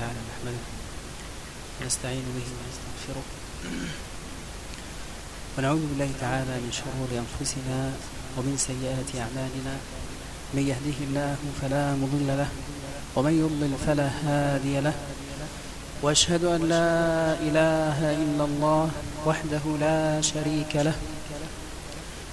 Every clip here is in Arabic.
تعالى نحمده ونستعين به ونستغفره. ونعوذ بالله تعالى من شرور أنفسنا ومن سيئات أعمالنا. من يهده الله فلا مضل له ومن يضلل فلا هادي له. وأشهد أن لا إله إلا الله وحده لا شريك له.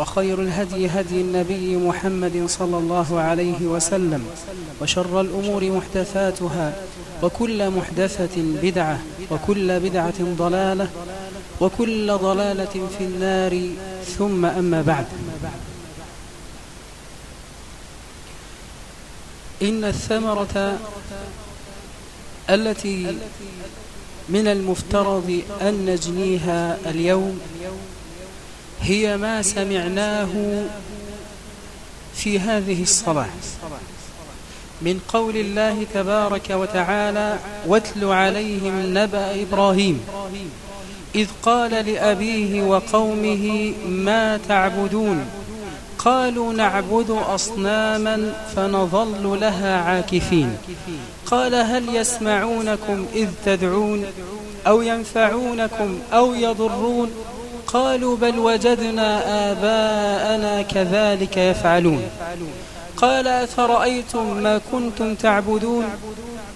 وخير الهدي هدي النبي محمد صلى الله عليه وسلم وشر الأمور محدثاتها وكل محدثة بدعة وكل بدعة ضلالة وكل ضلالة في النار ثم أما بعد. إن الثمرة التي من المفترض أن نجنيها اليوم هي ما سمعناه في هذه الصلاة. من قول الله تبارك وتعالى واتل عليهم نبأ إبراهيم إذ قال لأبيه وقومه ما تعبدون؟ قالوا نعبد أصناما فنظل لها عاكفين. قال هل يسمعونكم إذ تدعون أو ينفعونكم أو يضرون؟ قالوا بل وجدنا آباءنا كذلك يفعلون. قال أفرأيتم ما كنتم تعبدون؟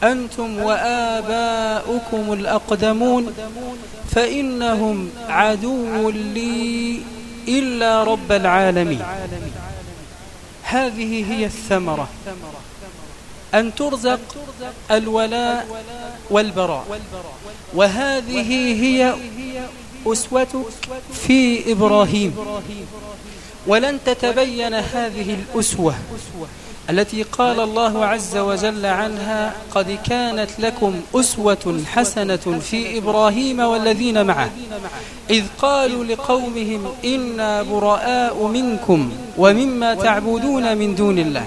أنتم وآباؤكم الأقدمون. فإنهم عدو لي إلا رب العالمين. هذه هي الثمرة. أن ترزق الولاء والبراء. وهذه هي أسوتك في إبراهيم. ولن تتبين هذه الأسوة التي قال الله عز وجل عنها قد كانت لكم أسوة حسنة في إبراهيم والذين معه إذ قالوا لقومهم إنا براء منكم ومما تعبدون من دون الله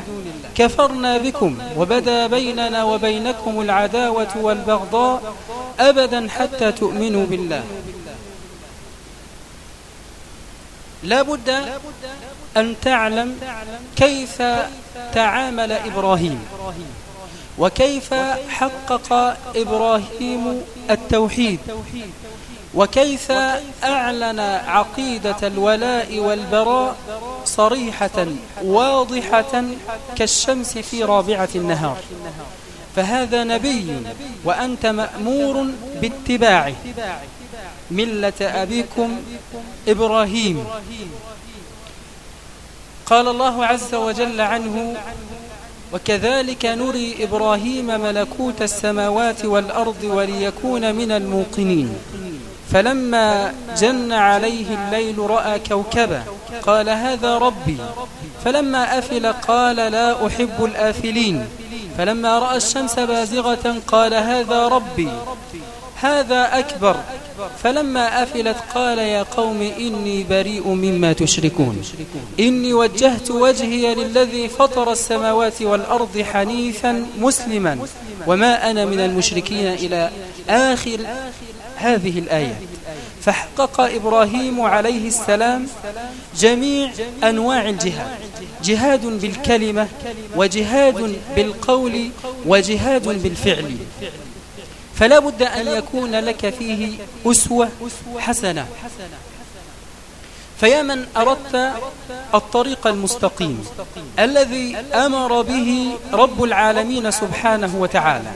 كفرنا بكم وبدا بيننا وبينكم العداوة والبغضاء أبدا حتى تؤمنوا بالله. لا بد أن تعلم كيف تعامل إبراهيم وكيف حقق إبراهيم التوحيد وكيف أعلن عقيدة الولاء والبراء صريحة واضحة كالشمس في رابعة النهار. فهذا نبي وأنت مأمور باتباعه. ملة أبيكم إبراهيم. قال الله عز وجل عنه وكذلك نري إبراهيم ملكوت السماوات والأرض وليكون من الموقنين. فلما جن عليه الليل رأى كوكبا قال هذا ربي فلما أفل قال لا أحب الآفلين فلما رأى الشمس بازغة قال هذا ربي هذا أكبر. فلما أفلت قال يا قوم إني بريء مما تشركون. إني وجهت وجهي للذي فطر السماوات والأرض حنيفا مسلما. وما أنا من المشركين إلى آخر هذه الآية. فحقق إبراهيم عليه السلام جميع أنواع الجهاد. جهاد بالكلمة وجهاد بالقول وجهاد بالفعل. فلا بد أن يكون لك فيه أسوة حسنة. فيا من أردت الطريق المستقيم الذي أمر به رب العالمين سبحانه وتعالى.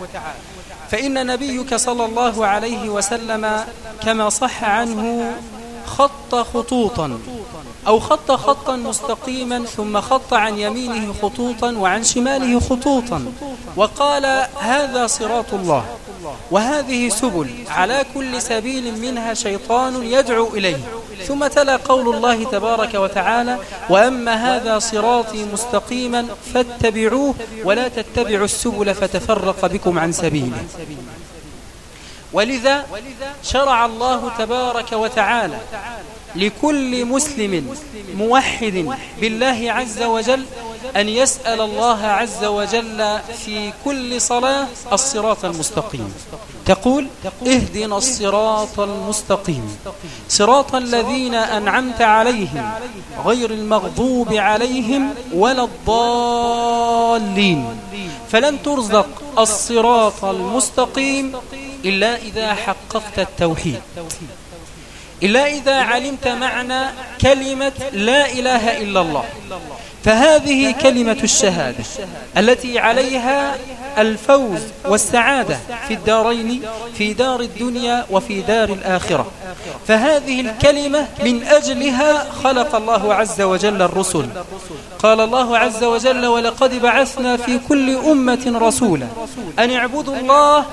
فإن نبيك صلى الله عليه وسلم كما صح عنه خط خطوطا. أو خط خطا مستقيما ثم خط عن يمينه خطوطا وعن شماله خطوطا. وقال هذا صراط الله. وهذه سبل. على كل سبيل منها شيطان يدعو إليه. ثم تلا قول الله تبارك وتعالى وأما هذا صراطي مستقيما فاتبعوه ولا تتبعوا السبل فتفرق بكم عن سبيله. ولذا شرع الله تبارك وتعالى لكل مسلم موحد بالله عز وجل أن يسأل الله عز وجل في كل صلاة الصراط المستقيم. تقول اهدنا الصراط المستقيم. صراط الذين أنعمت عليهم غير المغضوب عليهم ولا الضالين. فلن ترزق الصراط المستقيم إلا إذا حققت التوحيد. إلا إذا علمت معنى كلمة لا إله إلا الله. فهذه كلمة الشهادة التي عليها الفوز والسعادة في الدارين في دار الدنيا وفي دار الآخرة. فهذه الكلمة من أجلها خلق الله عز وجل الرسل. قال الله عز وجل ولقد بعثنا في كل أمة رسولا أن اعبدوا الله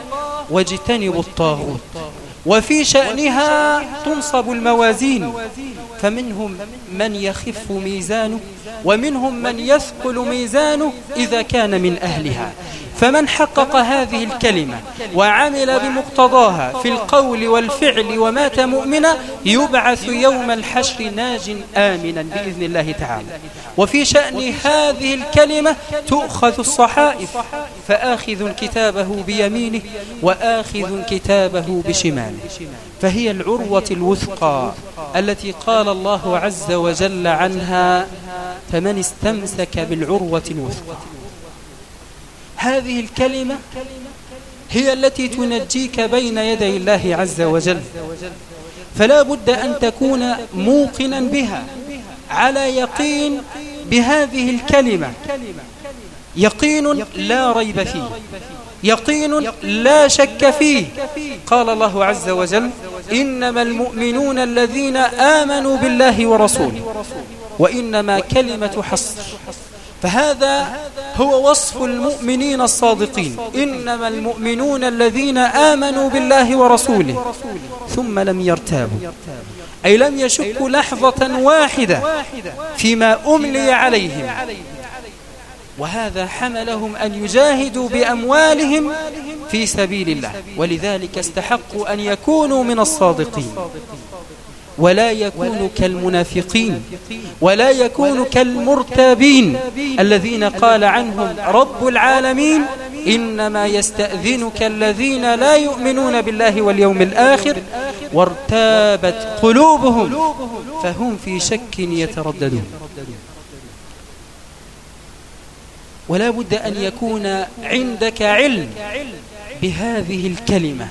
واجتنبوا الطاغوت وفي شأنها تنصب الموازين فمنهم من يخف ميزانه ومنهم من يثقل ميزانه إذا كان من أهلها. فمن حقق هذه الكلمة وعمل بمقتضاها في القول والفعل ومات مؤمنا يبعث يوم الحشر ناج آمنا بإذن الله تعالى. وفي شأن هذه الكلمة تؤخذ الصحائف. فآخذ كتابه بيمينه وآخذ كتابه بشماله. فهي العروة الوثقى. التي قال الله عز وجل عنها فمن استمسك بالعروة الوثقى. هذه الكلمة هي التي تنجيك بين يدي الله عز وجل. فلا بد أن تكون موقنا بها. على يقين بهذه الكلمة. يقين لا ريب فيه. يقين لا شك فيه. قال الله عز وجل إنما المؤمنون الذين آمنوا بالله ورسوله وإنما كلمة حصر. فهذا هو وصف المؤمنين الصادقين. إنما المؤمنون الذين آمنوا بالله ورسوله ثم لم يرتابوا. أي لم يشكوا لحظة واحدة فيما أملي عليهم. وهذا حملهم أن يجاهدوا بأموالهم في سبيل الله. ولذلك استحقوا أن يكونوا من الصادقين. ولا يكون كالمنافقين. ولا يكون كالمرتابين. الذين قال عنهم رب العالمين إنما يستأذنك الذين لا يؤمنون بالله واليوم الآخر وارتابت قلوبهم فهم في شك يترددون. ولا بد أن يكون عندك علم بهذه الكلمة.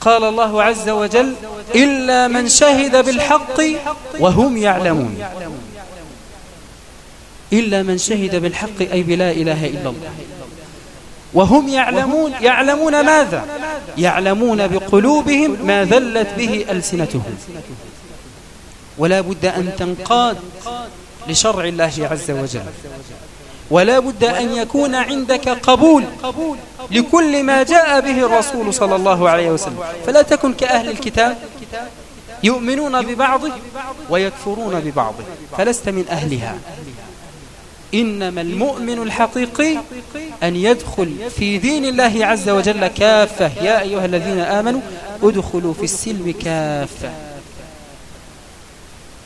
قال الله عز وجل إلا من شهد بالحق وهم يعلمون. إلا من شهد بالحق أي بلا إله إلا الله. وهم يعلمون يعلمون ماذا؟ يعلمون بقلوبهم ما ذلت به ألسنتهم. ولا بد أن تنقاد لشرع الله عز وجل. ولا بد أن يكون عندك قبول. لكل ما جاء به الرسول صلى الله عليه وسلم. فلا تكن كأهل الكتاب يؤمنون ببعضه ويكفرون ببعضه. فلست من أهلها. إنما المؤمن الحقيقي أن يدخل في دين الله عز وجل كافة. يا أيها الذين آمنوا ادخلوا في السلم كافة.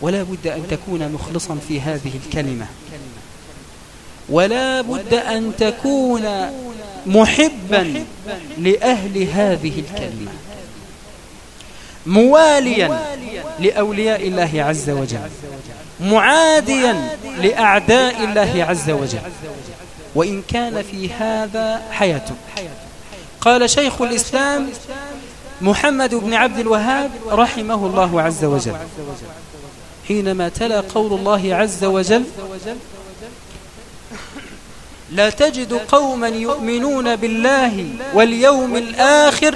ولا بد أن تكون مخلصا في هذه الكلمة. ولا بد أن تكون محبا لأهل هذه الكلمة. مواليا لأولياء الله عز وجل. معاديا لأعداء الله عز وجل. وإن كان في هذا حياته قال شيخ الإسلام محمد بن عبد الوهاب رحمه الله عز وجل. حينما تلا قول الله عز وجل لا تجد قوما يؤمنون بالله واليوم الآخر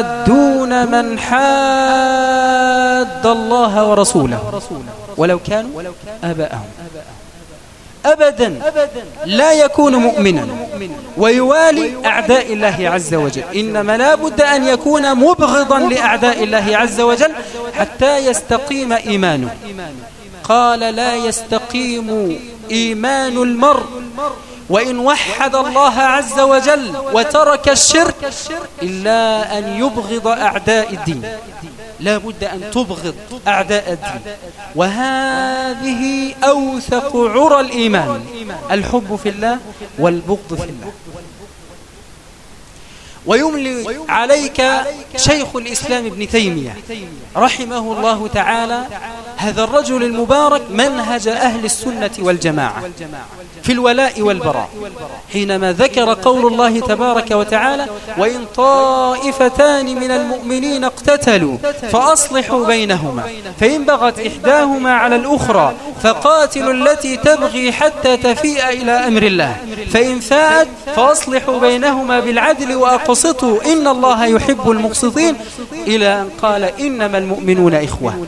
يحادون من حاد الله ورسوله. ولو كانوا آباءهم. أبدا لا يكون مؤمنا ويوالي أعداء الله عز وجل. إنما لا بد أن يكون مبغضا لأعداء الله عز وجل حتى يستقيم إيمانه. قال لا يستقيم إيمان المرء وإن وحد الله عز وجل وترك الشرك إلا أن يبغض أعداء الدين. لا بد أن تبغض أعداء الدين. وهذه أوثق عرى الإيمان. الحب في الله والبغض في الله. ويملي عليك شيخ الإسلام ابن تيمية. رحمه الله تعالى هذا الرجل المبارك منهج أهل السنة والجماعة في الولاء والبراء. حينما ذكر قول الله تبارك وتعالى وإن طائفتان من المؤمنين اقتتلوا فأصلحوا بينهما فإن بغت إحداهما على الأخرى فقاتلوا التي تبغي حتى تفيء إلى أمر الله فإن فاءت فأصلحوا بينهما بالعدل وأقسطوا إن الله يحب المقسطين. إلى أن قال إنما المؤمنون إخوة.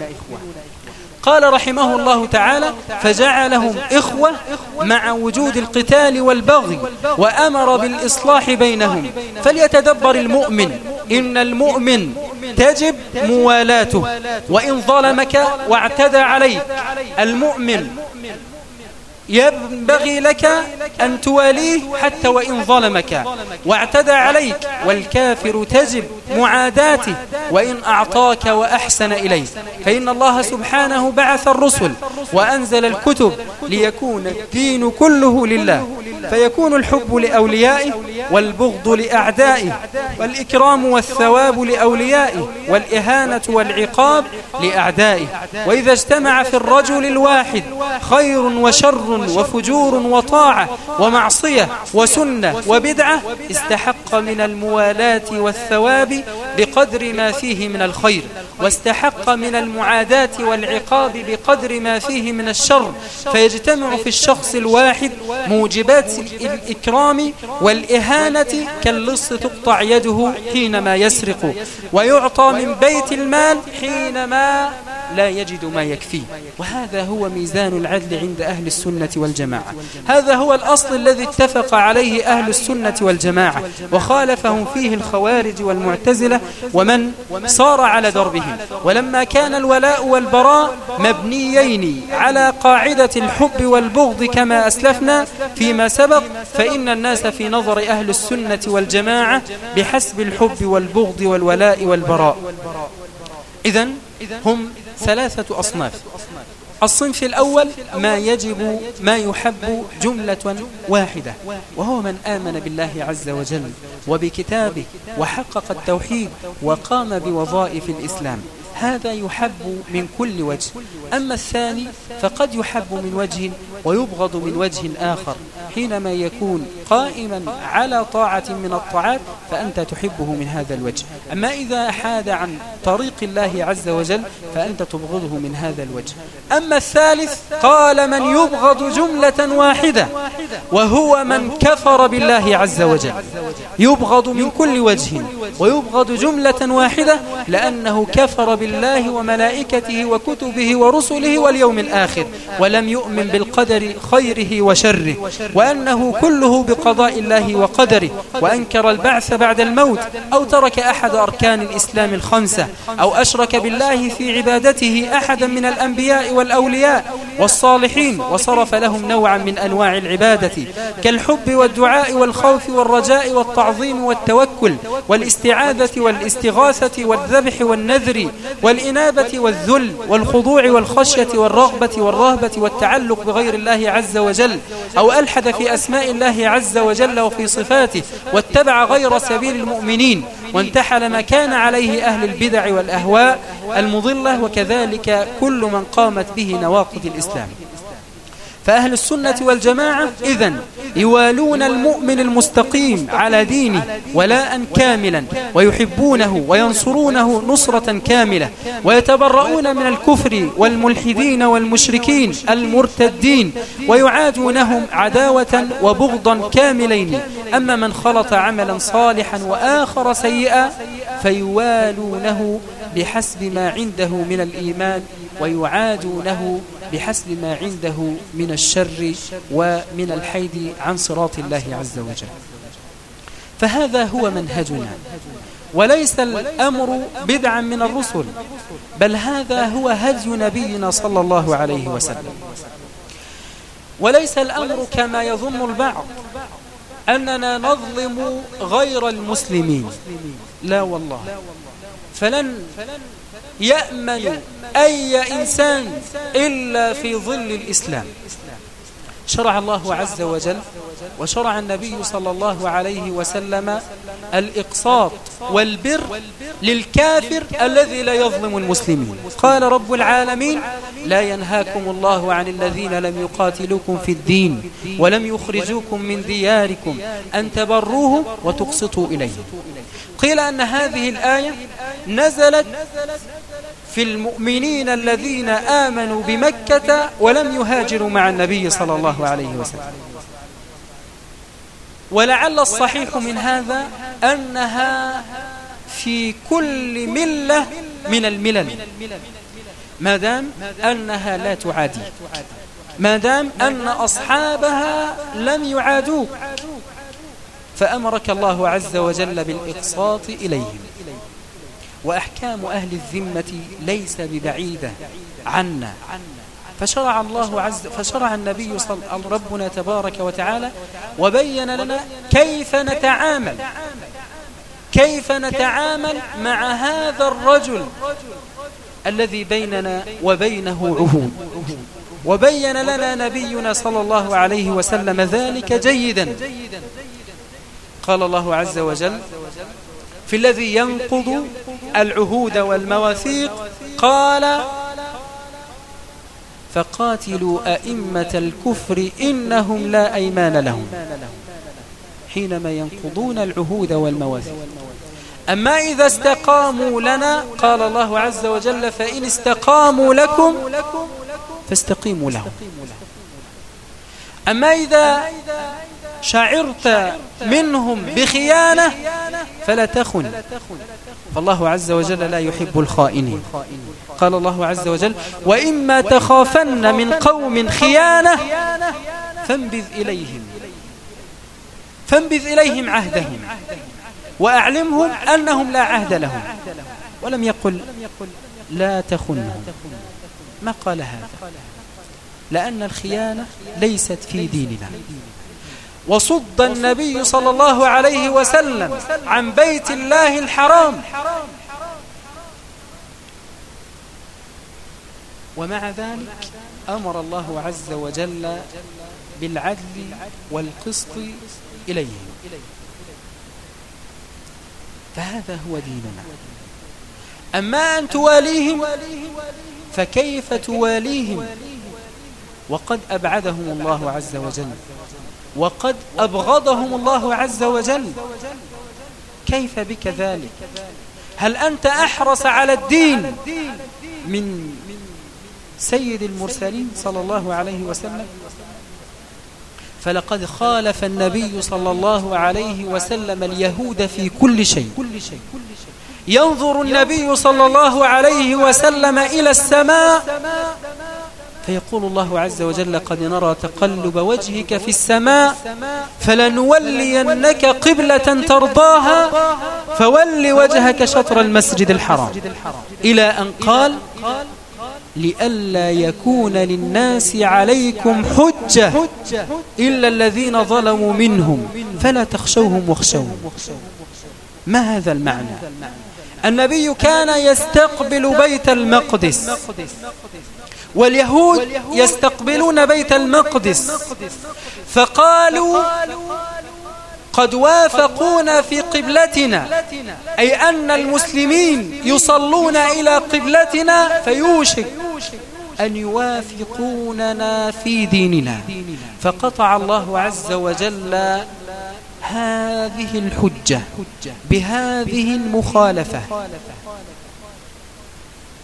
قال رحمه الله تعالى فجعلهم إخوة مع وجود القتال والبغي وأمر بالإصلاح بينهم. فليتدبر المؤمن إن المؤمن تجب موالاته وإن ظلمك واعتدى عليك. المؤمن ينبغي لك أن تواليه حتى وإن ظلمك. واعتدى عليك والكافر تجب معاداته وإن أعطاك وأحسن إليك. فإن الله سبحانه بعث الرسل وأنزل الكتب ليكون الدين كله لله. فيكون الحب لأوليائه والبغض لأعدائه والإكرام والثواب لأوليائه والإهانة والعقاب لأعدائه. وإذا اجتمع في الرجل الواحد خير وشر وفجور وطاعة ومعصية وسنة وبدعة استحق من الموالاة والثواب بقدر ما فيه من الخير واستحق من المعاداة والعقاب بقدر ما فيه من الشر. فيجتمع في الشخص الواحد موجبات الإكرام والإهانة كاللص تقطع يده حينما يسرق ويعطى من بيت المال حينما لا يجد ما يكفيه. وهذا هو ميزان العدل عند أهل السنة والجماعة. هذا هو الأصل الذي اتفق عليه أهل السنة والجماعة وخالفهم فيه الخوارج والمعتزلة ومن صار على دربهم ولما كان الولاء والبراء مبنيين على قاعدة الحب والبغض كما أسلفنا فيما سبق فإن الناس في نظر أهل السنة والجماعة بحسب الحب والبغض والولاء والبراء. إذن هم ثلاثة أصناف. الصنف الأول ما يجب ما يحب جملة واحدة وهو من آمن بالله عز وجل وبكتابه وحقق التوحيد وقام بوظائف الإسلام. هذا يحب من كل وجه. أما الثاني فقد يحب من وجه ويبغض من وجه آخر. حينما يكون قائما على طاعة من الطاعات فأنت تحبه من هذا الوجه. أما إذا حاد عن طريق الله عز وجل فأنت تبغضه من هذا الوجه. أما الثالث قال من يبغض جملة واحدة وهو من كفر بالله عز وجل. يبغض من كل وجه ويبغض جملة واحدة لأنه كفر بالله وملائكته وكتبه ورسله واليوم الآخر ولم يؤمن بالقدر خيره وشره وأنه كله بقضاء الله وقدره وأنكر البعث بعد الموت أو ترك أحد أركان الإسلام الخمسة أو أشرك بالله في عبادته أحدا من الأنبياء والأولياء والصالحين وصرف لهم نوعا من أنواع العبادة. كالحب والدعاء والخوف والرجاء والتعظيم والتوكل والاستعاذة والاستغاثة والذبح والنذر والإنابة والذل والخضوع والخشية والرغبة والرهبة والتعلق بغير الله عز وجل أو ألحد في أسماء الله عز وجل وفي صفاته واتبع غير سبيل المؤمنين وانتحل ما كان عليه أهل البدع والأهواء المضلة وكذلك كل من قامت به نواقض الإسلام. فأهل السنة والجماعة إذن يوالون المؤمن المستقيم على دينه ولاء كاملا ويحبونه وينصرونه نصرة كاملة ويتبرؤون من الكفر والملحدين والمشركين المرتدين ويعادونهم عداوة وبغضا كاملين. أما من خلط عملا صالحا وآخر سيئا فيوالونه بحسب ما عنده من الإيمان ويعادونه بحسب ما عنده من الشر ومن الحيد عن صراط الله عز وجل. فهذا هو منهجنا. وليس الأمر بدعا من الرسل بل هذا هو هدي نبينا صلى الله عليه وسلم. وليس الأمر كما يظن البعض أننا نظلم غير المسلمين. لا والله. فلن يأمن أي إنسان إلا في ظل الإسلام. شرع الله عز وجل وشرع النبي صلى الله عليه وسلم الإقساط والبر للكافر الذي لا يظلم المسلمين. قال رب العالمين لا ينهاكم الله عن الذين لم يقاتلوكم في الدين ولم يخرجوكم من دياركم أن تبروه وتقسطوا إليه. قيل أن هذه الآية نزلت في المؤمنين الذين آمنوا بمكة ولم يهاجروا مع النبي صلى الله عليه وسلم. ولعل الصحيح من هذا أنها في كل ملة من الملل. ما دام أنها لا تعادي. ما دام أن أصحابها لم يعادوك. فأمرك الله عز وجل بالإقساط إليهم. وأحكام أهل الذمة ليس ببعيدة عنا. فشرع الله عز فشرع النبي صلى ربنا تبارك وتعالى وبين لنا كيف نتعامل. كيف نتعامل مع هذا الرجل الذي بيننا وبينه عهود. وبين لنا نبينا صلى الله عليه وسلم ذلك جيدا. قال الله عز وجل في الذي ينقض العهود والمواثيق؟ قال فقاتلوا أئمة الكفر إنهم لا أيمان لهم حينما ينقضون العهود والمواثيق. أما إذا استقاموا لنا قال الله عز وجل فإن استقاموا لكم فاستقيموا لهم. أما إذا شعرت منهم بخيانة فلا تخن. فالله عز وجل لا يحب الخائنين. قال الله عز وجل وإما تخافن من قوم خيانة فانبذ إليهم. فانبذ إليهم عهدهم وأعلمهم أنهم لا عهد لهم. ولم يقل لا تخنهم. ما قال هذا؟ لأن الخيانة ليست في ديننا. وصد النبي صلى الله عليه وسلم عن بيت الله الحرام. ومع ذلك أمر الله عز وجل بالعدل والقسط إليهم فهذا هو ديننا. أما أن تواليهم فكيف تواليهم؟ وقد أبعدهم الله عز وجل. وقد أبغضهم الله عز وجل. كيف بك ذلك؟ هل أنت أحرص على الدين من سيد المرسلين صلى الله عليه وسلم؟ فلقد خالف النبي صلى الله عليه وسلم اليهود في كل شيء. ينظر النبي صلى الله عليه وسلم إلى السماء فيقول الله عز وجل قد نرى تقلب وجهك في السماء فلنولينك قبلة ترضاها فول وجهك شطر المسجد الحرام. إلى أن قال لئلا يكون للناس عليكم حجة إلا الذين ظلموا منهم. فلا تخشوهم واخشوهم. ما هذا المعنى؟ النبي كان يستقبل بيت المقدس. واليهود يستقبلون بيت المقدس. فقالوا قد وافقونا في قبلتنا. أي أن المسلمين يصلون إلى قبلتنا فيوشك أن يوافقوننا في ديننا. فقطع الله عز وجل هذه الحجة بهذه المخالفة.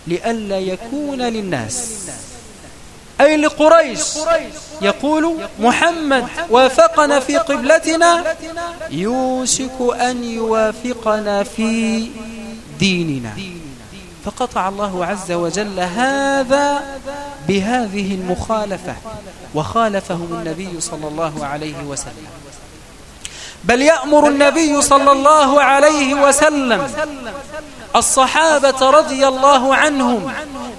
لئلا يكون للناس. أي لقريش يقول محمد وافقنا في قبلتنا يوشك أن يوافقنا في ديننا. فقطع الله عز وجل هذا بهذه المخالفة وخالفهم النبي صلى الله عليه وسلم. بل يأمر النبي صلى الله عليه وسلم الصحابة رضي الله عنهم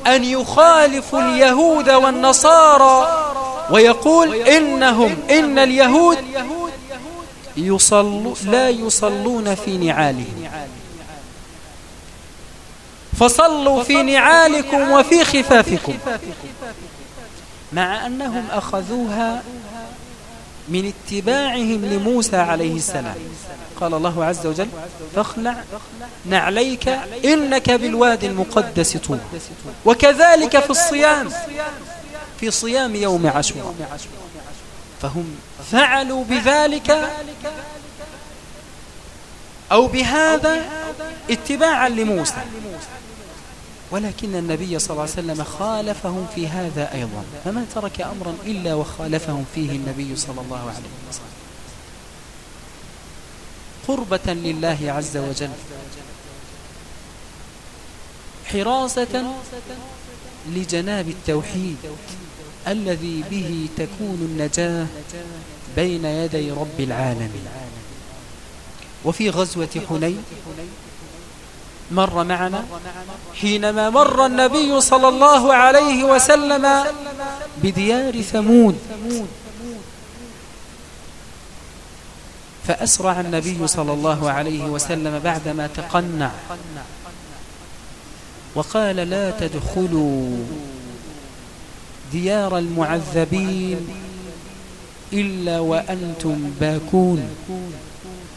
أن يخالفوا اليهود والنصارى ويقول إنهم إن اليهود يصل لا يصلون في نعالهم. فصلوا في نعالكم وفي خفافكم. مع أنهم أخذوها من اتباعهم لموسى عليه السلام. قال الله عز وجل فاخلع نعليك إنك بالوادي المقدس طول وكذلك في الصيام في صيام يوم عاشوراء. فهم فعلوا بذلك أو بهذا اتباعا لموسى. ولكن النبي صلى الله عليه وسلم خالفهم في هذا أيضا فما ترك أمرا إلا وخالفهم فيه النبي صلى الله عليه وسلم. قربة لله عز وجل حراسة لجناب التوحيد الذي به تكون النجاة بين يدي رب العالمين. وفي غزوة حنين مر معنا حينما مر النبي صلى الله عليه وسلم بديار ثمود. فأسرع النبي صلى الله عليه وسلم بعدما تقنع وقال لا تدخلوا ديار المعذبين إلا وأنتم باكون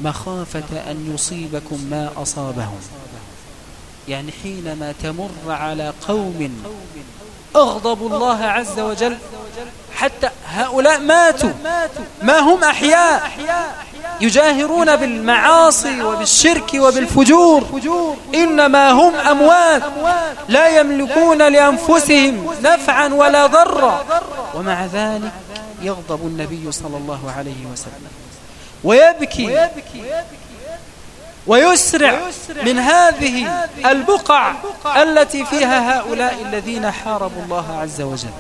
مخافة أن يصيبكم ما أصابهم. يعني حينما تمر على قوم أغضب الله عز وجل حتى هؤلاء ماتوا. ما هم أحياء؟ يجاهرون بالمعاصي وبالشرك وبالفجور. إنما هم أموات. لا يملكون لأنفسهم نفعا ولا ضرا. ومع ذلك يغضب النبي صلى الله عليه وسلم. ويبكي. ويسرع من هذه البقع التي فيها هؤلاء الذين حاربوا الله عز وجل.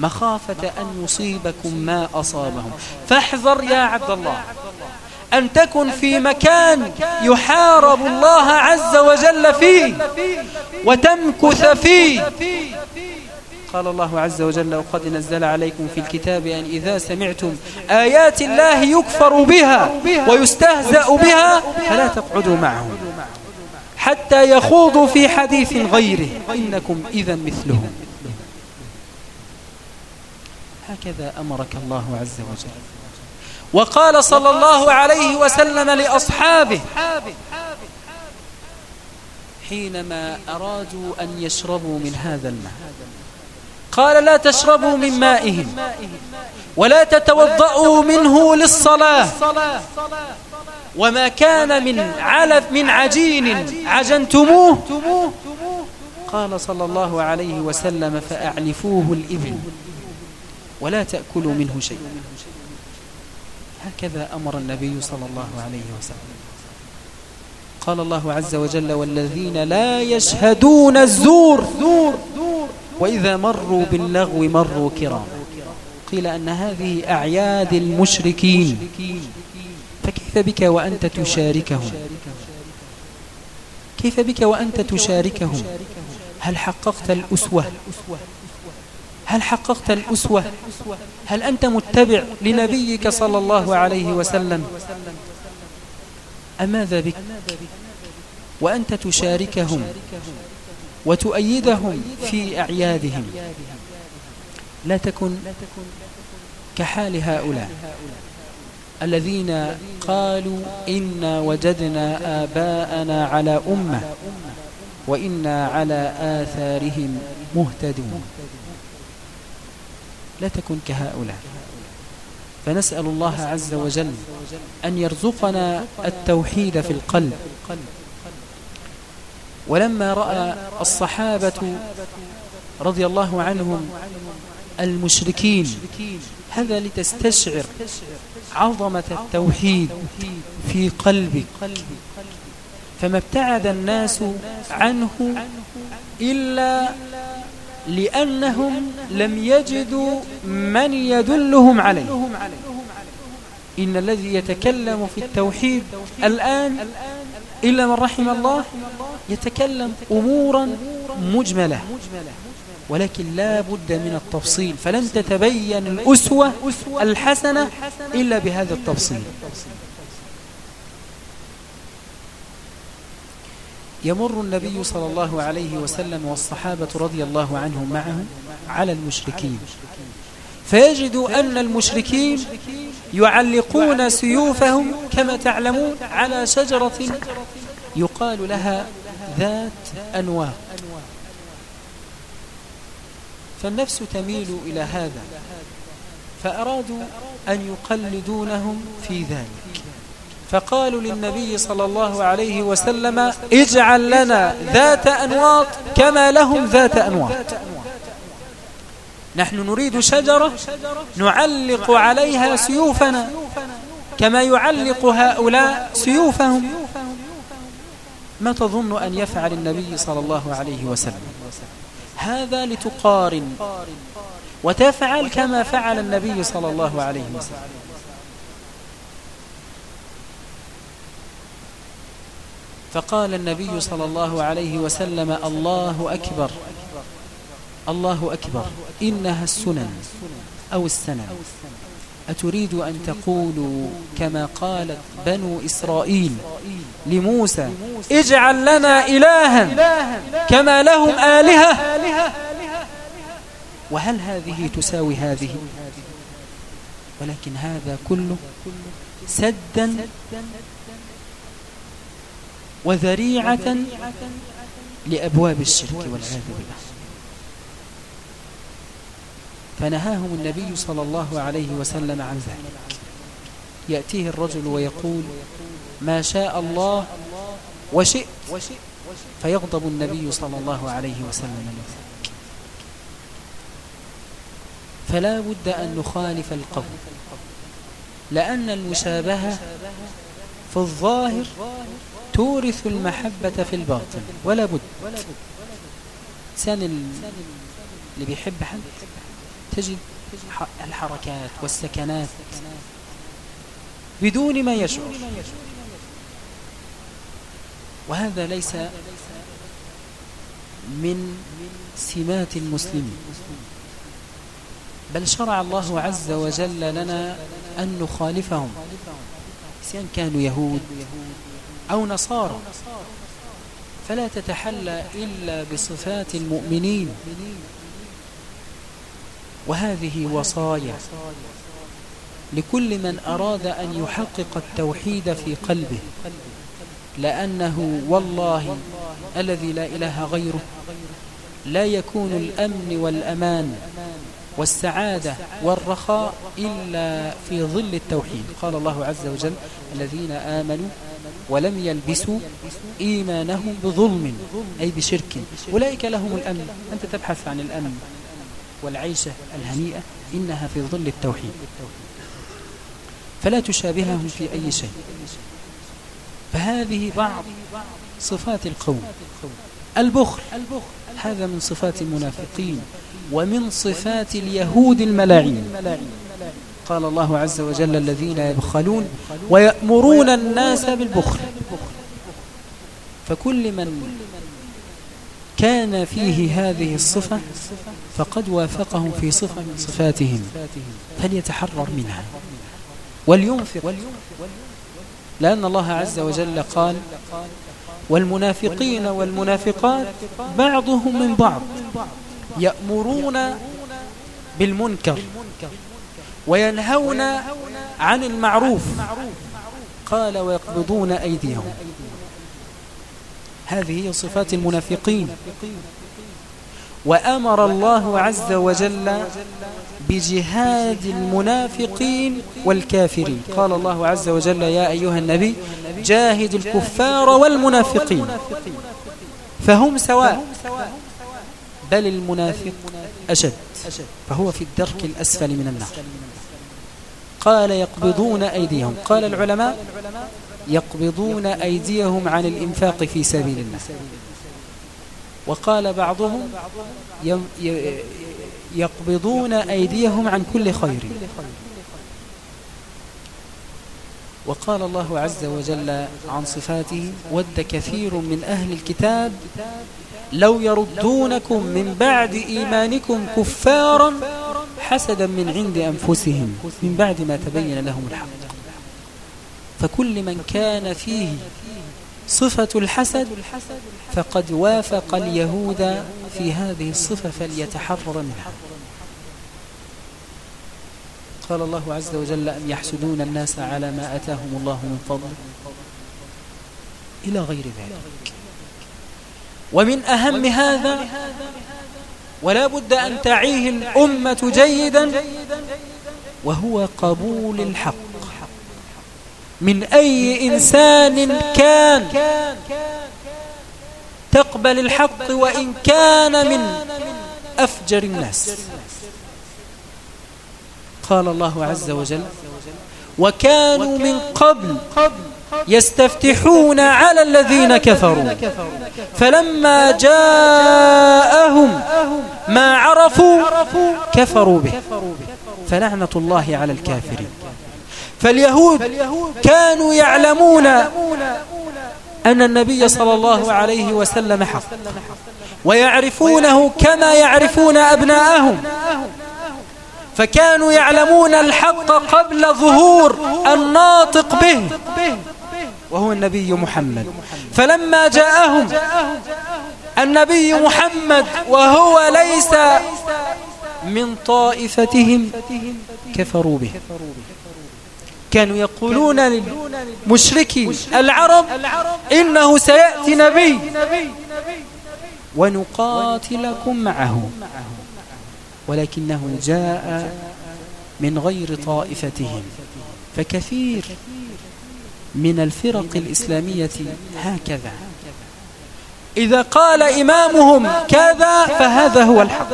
مخافة أن يصيبكم ما أصابهم. فاحذر يا عبد الله أن تكن في مكان يحارب الله عز وجل فيه وتمكث فيه. قال الله عز وجل وقد نزل عليكم في الكتاب أن إذا سمعتم آيات الله يكفر بها ويستهزأ بها فلا تقعدوا معهم حتى يخوضوا في حديث غيره إنكم إذا مثلهم. هكذا أمرك الله عز وجل. وقال صلى الله عليه وسلم لأصحابه حينما أرادوا أن يشربوا من هذا الماء قال لا تشربوا من مائهم ولا تتوضأوا منه للصلاة. وما كان من علف من عجين عجنتموه. قال صلى الله عليه وسلم فأعلفوه الإبل ولا تأكلوا منه شيء هكذا أمر النبي صلى الله عليه وسلم. قال الله عز وجل والذين لا يشهدون الزور. وإذا مروا باللغو مروا كراما قيل أن هذه أعياد المشركين. فكيف بك وأنت تشاركهم؟ كيف بك وأنت تشاركهم؟ هل حققت الأسوة؟ هل حققت الأسوة؟ هل أنت متبع لنبيك صلى الله عليه وسلم؟ أماذا بك؟ وأنت تشاركهم؟ وتؤيدهم في أعيادهم. لا تكن كحال هؤلاء الذين قالوا إنا وجدنا آباءنا على أمة وإنا على آثارهم مهتدون. لا تكن كهؤلاء. فنسأل الله عز وجل أن يرزقنا التوحيد في القلب. ولما رأى الصحابة رضي الله عنهم المشركين هذا لتستشعر عظمة التوحيد في قلبك فما ابتعد الناس عنه إلا لأنهم لم يجدوا من يدلهم عليه. إن الذي يتكلم في التوحيد الآن إلا من رحم الله يتكلم أمورا مجملة ولكن لا بد من التفصيل فلن تتبين الأسوة الحسنة إلا بهذا التفصيل. يمر النبي صلى الله عليه وسلم والصحابة رضي الله عنهم معه على المشركين فيجد أن المشركين يعلقون سيوفهم كما تعلمون على شجرة يقال لها ذات أنواع. فالنفس تميل إلى هذا فأرادوا أن يقلدونهم في ذلك. فقالوا للنبي صلى الله عليه وسلم اجعل لنا ذات أنواط كما لهم ذات أنواط. نحن نريد شجرة نعلق عليها سيوفنا كما يعلق هؤلاء سيوفهم. ما تظن أن يفعل النبي صلى الله عليه وسلم؟ هذا لتقارن وتفعل كما فعل النبي صلى الله عليه وسلم. فقال النبي صلى الله عليه وسلم الله أكبر. الله أكبر إنها السنن أو السنن أتريد أن تقولوا كما قالت بنو إسرائيل لموسى اجعل لنا إلها كما لهم آلهة. وهل هذه تساوي هذه؟ ولكن هذا كله سدا وذريعة لأبواب الشرك والعياذ بالله. فنهاهم النبي صلى الله عليه وسلم عن ذلك. يأتيه الرجل ويقول ما شاء الله وشئت. فيغضب النبي صلى الله عليه وسلم فلا بد أن نخالف القول لأن المشابهة في الظاهر تورث المحبة في الباطن ولا بد. إنسان اللي بيحب حد. تجد الحركات والسكنات بدون ما يشعر. وهذا ليس من سمات المسلمين. بل شرع الله عز وجل لنا أن نخالفهم. سواء كانوا يهود أو نصارى. فلا تتحلى إلا بصفات المؤمنين. وهذه وصايا. لكل من أراد أن يحقق التوحيد في قلبه لأنه والله الذي لا إله غيره لا يكون الأمن والأمان والسعادة والرخاء إلا في ظل التوحيد. قال الله عز وجل الذين آمنوا ولم يلبسوا إيمانهم بظلم أي بشرك. أولئك لهم الأمن. أنت تبحث عن الأمن. والعيشة الهنيئة إنها في ظل التوحيد. فلا تشابههم في أي شيء. فهذه بعض صفات القوم. البخل. هذا من صفات المنافقين ومن صفات اليهود الملاعين. قال الله عز وجل الذين يبخلون ويأمرون الناس بالبخل. فكل من كان فيه هذه الصفة فقد وافقهم في صفة من صفاتهم فليتحرر منها. ولينفق. لأن الله عز وجل قال والمنافقين والمنافقات بعضهم من بعض يأمرون بالمنكر وينهون عن المعروف قال ويقبضون أيديهم. هذه هي صفات المنافقين. وأمر الله عز وجل بجهاد المنافقين والكافرين. قال الله عز وجل يا أيها النبي جاهد الكفار والمنافقين. فهم سواء بل المنافق أشد فهو في الدرك الأسفل من النار. قال يقبضون أيديهم. قال العلماء يقبضون أيديهم عن الإنفاق في سبيل الله. وقال بعضهم يقبضون أيديهم عن كل خير. وقال الله عز وجل عن صفاته ود كثير من أهل الكتاب لو يردونكم من بعد إيمانكم كفارا حسدا من عند أنفسهم من بعد ما تبين لهم الحق. فكل من كان فيه صفة الحسد فقد وافق اليهود في هذه الصفة فليتحرر منها. قال الله عز وجل أم يحسدون الناس على ما أتاهم الله من فضل؟ إلى غير ذلك. ومن أهم هذا ولا بد أن تعيه الأمة جيدا وهو قبول الحق. من أي إنسان كان. تقبل الحق وإن كان من أفجر الناس. قال الله عز وجل وكانوا من قبل يستفتحون على الذين كفروا. فلما جاءهم ما عرفوا كفروا به. فلعنة الله على الكافرين. فاليهود كانوا يعلمون أن النبي صلى الله عليه وسلم حق ويعرفونه كما يعرفون أبناءهم. فكانوا يعلمون الحق قبل ظهور الناطق به وهو النبي محمد. فلما جاءهم النبي محمد وهو ليس من طائفتهم كفروا به. كانوا يقولون للمشركي العرب إنه سيأتي نبي. ونقاتلكم معه. ولكنه جاء من غير طائفتهم. فكثير من الفرق الإسلامية هكذا. إذا قال إمامهم كذا فهذا هو الحق.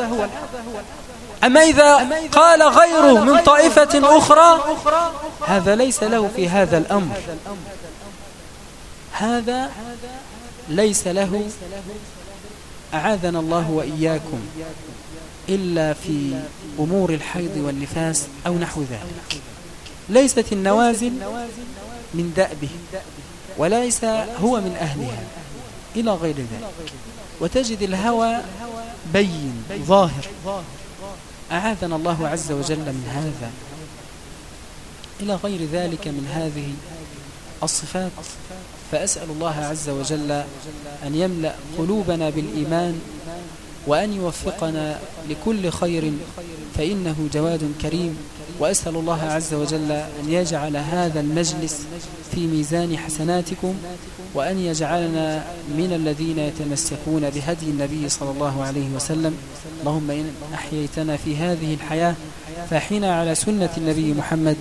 أما إذا قال غيره من طائفة أخرى هذا ليس له في هذا الأمر. هذا ليس له أعاذنا الله وإياكم إلا في أمور الحيض والنفاس أو نحو ذلك. ليست النوازل من دأبه وليس هو من أهلها إلى غير ذلك. وتجد الهوى بين ظاهر. أعاذنا الله عز وجل من هذا. إلى غير ذلك من هذه الصفات فأسأل الله عز وجل أن يملأ قلوبنا بالإيمان وأن يوفقنا لكل خير فإنه جواد كريم. وأسأل الله عز وجل أن يجعل هذا المجلس في ميزان حسناتكم وأن يجعلنا من الذين يتمسكون بهدي النبي صلى الله عليه وسلم. اللهم إن أحييتنا في هذه الحياة فأحينا على سنة النبي محمد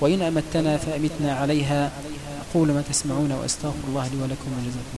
وإن أمتنا فأمتنا عليها. أقول ما تسمعون وأستغفر الله لي ولكم ولزكم